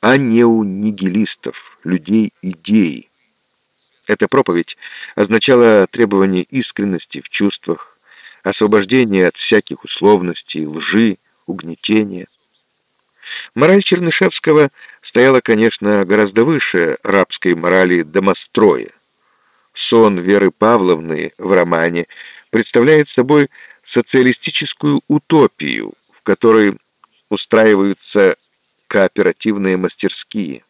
а не у нигилистов, людей идеи. Эта проповедь означала требование искренности в чувствах, освобождение от всяких условностей, лжи, угнетения. Мораль Чернышевского стояла, конечно, гораздо выше рабской морали домостроя. Сон Веры Павловны в романе представляет собой социалистическую утопию, в которой устраиваются кооперативные мастерские.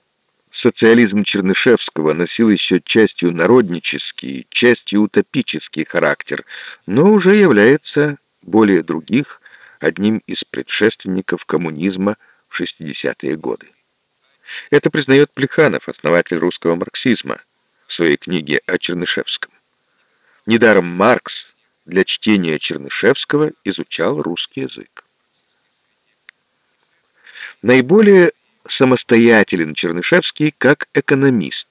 Социализм Чернышевского носил еще частью народнический, частью утопический характер, но уже является более других одним из предшественников коммунизма в 60-е годы. Это признает Плеханов, основатель русского марксизма, в своей книге о Чернышевском. Недаром Маркс для чтения Чернышевского изучал русский язык. Наиболее самостоятелен Чернышевский как экономист.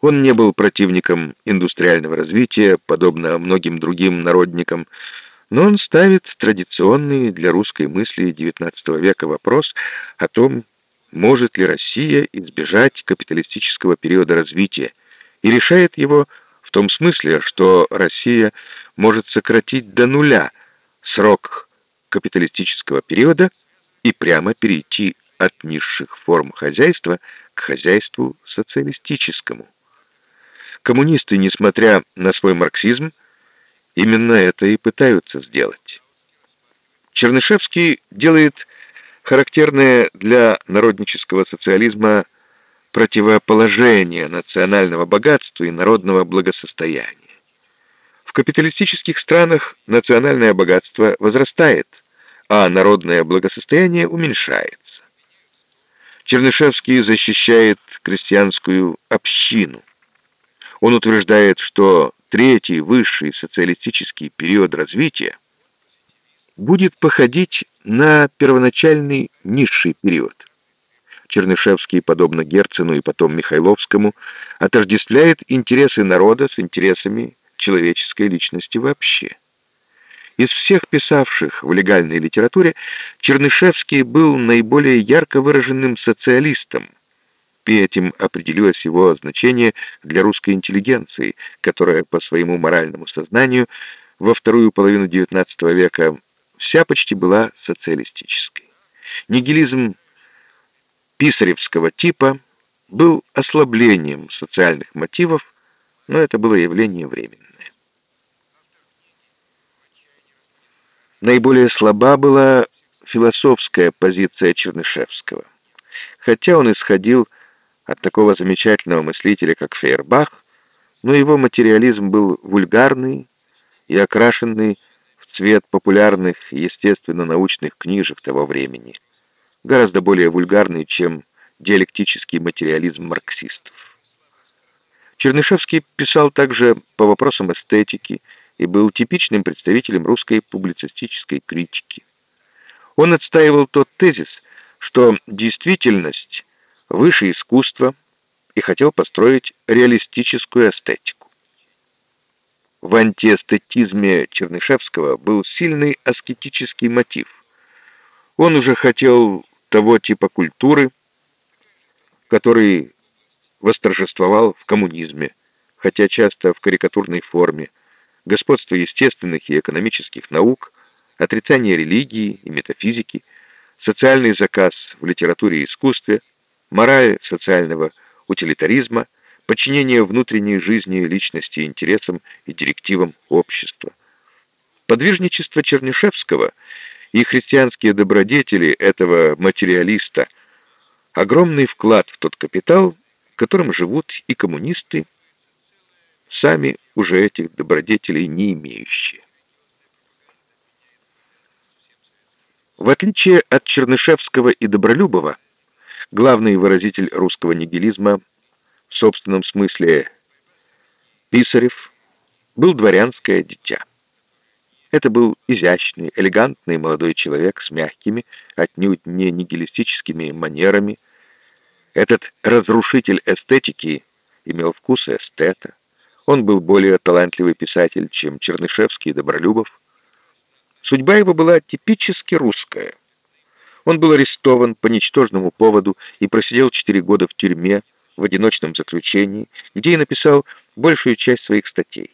Он не был противником индустриального развития, подобно многим другим народникам, но он ставит традиционный для русской мысли XIX века вопрос о том, может ли Россия избежать капиталистического периода развития, и решает его в том смысле, что Россия может сократить до нуля срок капиталистического периода и прямо перейти от низших форм хозяйства к хозяйству социалистическому. Коммунисты, несмотря на свой марксизм, именно это и пытаются сделать. Чернышевский делает характерное для народнического социализма противоположение национального богатства и народного благосостояния. В капиталистических странах национальное богатство возрастает, а народное благосостояние уменьшается. Чернышевский защищает крестьянскую общину. Он утверждает, что третий высший социалистический период развития будет походить на первоначальный низший период. Чернышевский, подобно Герцену и потом Михайловскому, отождествляет интересы народа с интересами человеческой личности вообще. Из всех писавших в легальной литературе Чернышевский был наиболее ярко выраженным социалистом, и этим определилось его значение для русской интеллигенции, которая по своему моральному сознанию во вторую половину XIX века вся почти была социалистической. Нигилизм писаревского типа был ослаблением социальных мотивов, но это было явление временное. Наиболее слаба была философская позиция Чернышевского. Хотя он исходил от такого замечательного мыслителя, как Фейербах, но его материализм был вульгарный и окрашенный в цвет популярных естественно-научных книжек того времени, гораздо более вульгарный, чем диалектический материализм марксистов. Чернышевский писал также по вопросам эстетики, и был типичным представителем русской публицистической критики. Он отстаивал тот тезис, что действительность выше искусства и хотел построить реалистическую эстетику. В антиэстетизме Чернышевского был сильный аскетический мотив. Он уже хотел того типа культуры, который восторжествовал в коммунизме, хотя часто в карикатурной форме, господство естественных и экономических наук, отрицание религии и метафизики, социальный заказ в литературе и искусстве, мораль социального утилитаризма, подчинение внутренней жизни личности интересам и директивам общества. Подвижничество Чернышевского и христианские добродетели этого материалиста – огромный вклад в тот капитал, которым живут и коммунисты, сами уже этих добродетелей не имеющие. В отличие от Чернышевского и Добролюбова, главный выразитель русского нигилизма в собственном смысле Писарев был дворянское дитя. Это был изящный, элегантный молодой человек с мягкими, отнюдь не нигилистическими манерами. Этот разрушитель эстетики имел вкус эстета. Он был более талантливый писатель, чем Чернышевский и Добролюбов. Судьба его была типически русская. Он был арестован по ничтожному поводу и просидел четыре года в тюрьме в одиночном заключении, где и написал большую часть своих статей.